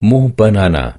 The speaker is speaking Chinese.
mobanana